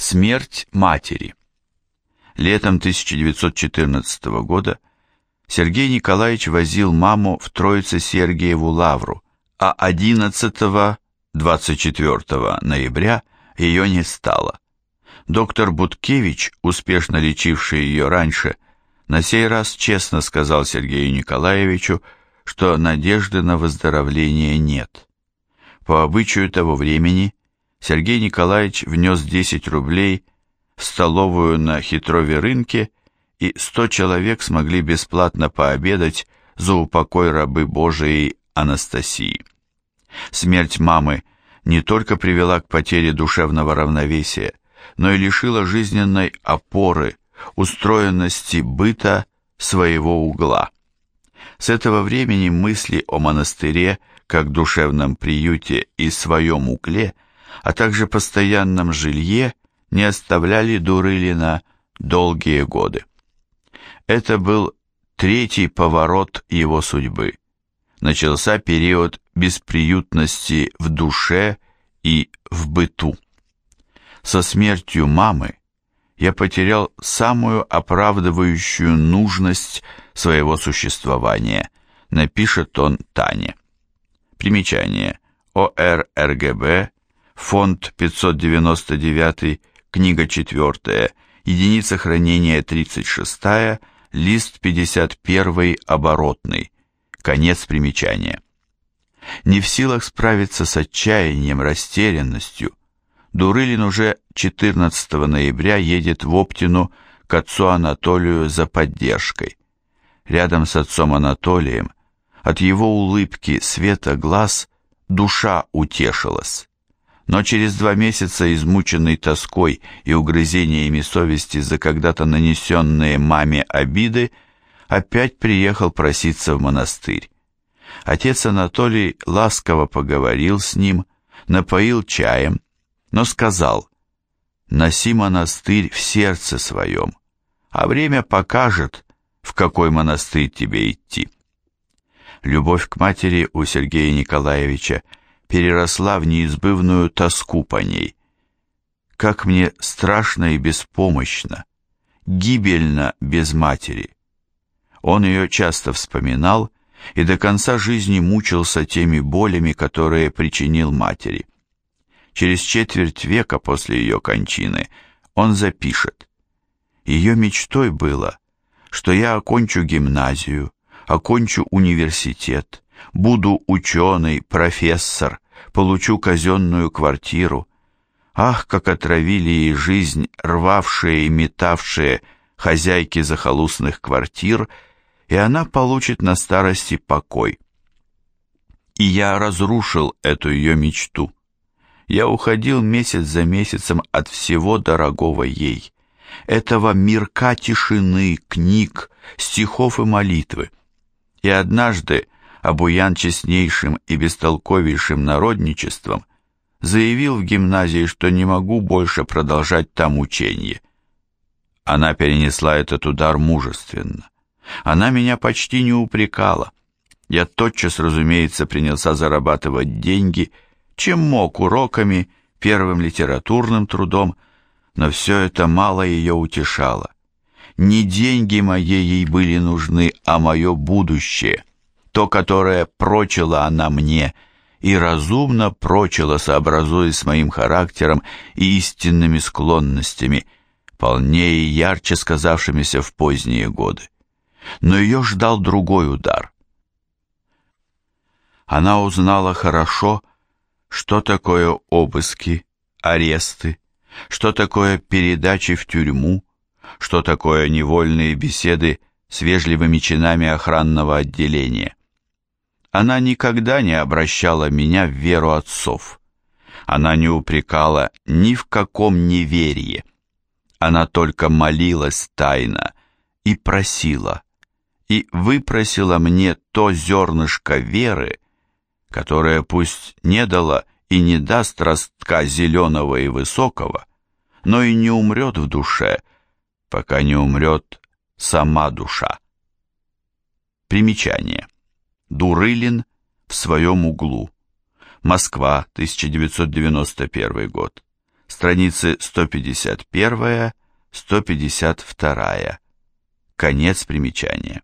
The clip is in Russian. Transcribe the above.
Смерть матери. Летом 1914 года Сергей Николаевич возил маму в Троице-Сергиеву лавру, а 11-24 ноября ее не стало. Доктор Буткевич, успешно лечивший ее раньше, на сей раз честно сказал Сергею Николаевичу, что надежды на выздоровление нет. По обычаю того времени Сергей Николаевич внес 10 рублей в столовую на Хитрове рынке и сто человек смогли бесплатно пообедать за упокой рабы Божией Анастасии. Смерть мамы не только привела к потере душевного равновесия, но и лишила жизненной опоры, устроенности быта своего угла. С этого времени мысли о монастыре как душевном приюте и своем угле, а также постоянном жилье не оставляли Дурылина долгие годы. Это был третий поворот его судьбы. Начался период бесприютности в душе и в быту. Со смертью мамы я потерял самую оправдывающую нужность своего существования, напишет он Тане. Примечание. ОРРГБ, фонд 599, книга 4, единица хранения 36, лист 51 оборотный, конец примечания. Не в силах справиться с отчаянием, растерянностью, Дурылин уже 14 ноября едет в Оптину к отцу Анатолию за поддержкой. Рядом с отцом Анатолием от его улыбки, света глаз, душа утешилась. Но через два месяца, измученный тоской и угрызениями совести за когда-то нанесенные маме обиды, опять приехал проситься в монастырь. Отец Анатолий ласково поговорил с ним, напоил чаем, но сказал, «Носи монастырь в сердце своем, а время покажет, в какой монастырь тебе идти». Любовь к матери у Сергея Николаевича переросла в неизбывную тоску по ней. Как мне страшно и беспомощно, гибельно без матери. Он ее часто вспоминал и до конца жизни мучился теми болями, которые причинил матери. Через четверть века после ее кончины он запишет. Ее мечтой было, что я окончу гимназию, окончу университет, буду ученый, профессор, получу казенную квартиру. Ах, как отравили ей жизнь рвавшие и метавшие хозяйки захолустных квартир, и она получит на старости покой. И я разрушил эту ее мечту. Я уходил месяц за месяцем от всего дорогого ей, этого мирка тишины, книг, стихов и молитвы и однажды, обуян честнейшим и бестолковейшим народничеством, заявил в гимназии, что не могу больше продолжать там учение. Она перенесла этот удар мужественно. Она меня почти не упрекала. Я тотчас, разумеется, принялся зарабатывать деньги, чем мог уроками, первым литературным трудом, но все это мало ее утешало. Не деньги мои ей были нужны, а мое будущее, то, которое прочила она мне, и разумно прочила, сообразуясь с моим характером и истинными склонностями, полнее и ярче сказавшимися в поздние годы. Но ее ждал другой удар. Она узнала хорошо, что такое обыски, аресты, что такое передачи в тюрьму, что такое невольные беседы с вежливыми чинами охранного отделения. Она никогда не обращала меня в веру отцов. Она не упрекала ни в каком неверии. Она только молилась тайно и просила, и выпросила мне то зернышко веры, которое пусть не дало и не даст ростка зеленого и высокого, но и не умрет в душе, пока не умрет сама душа. Примечание. Дурылин в своем углу. Москва, 1991 год. Страницы 151-152. Конец примечания.